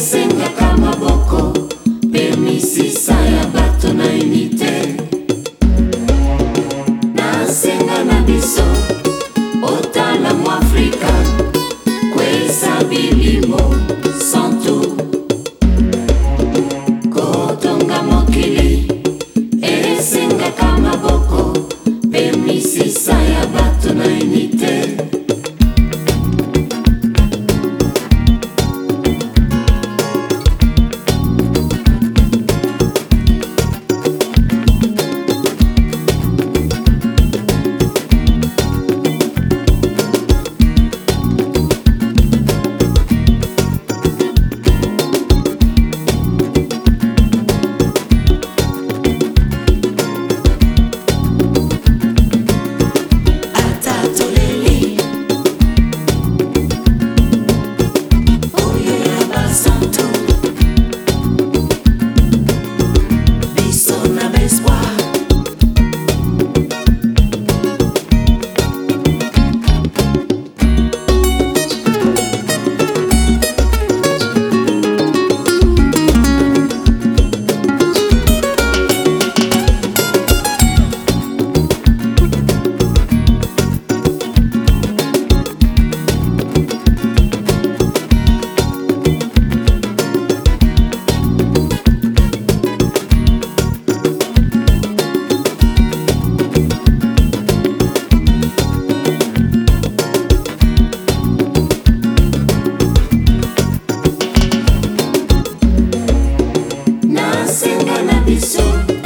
esengaka maboko mpe misisa ya bato nayebi te nasenga na biso otala mo afrika kwesa bilimo santu kotonga mokili esengaka maboko mpe misisa ya bato nayebi te basenga na biso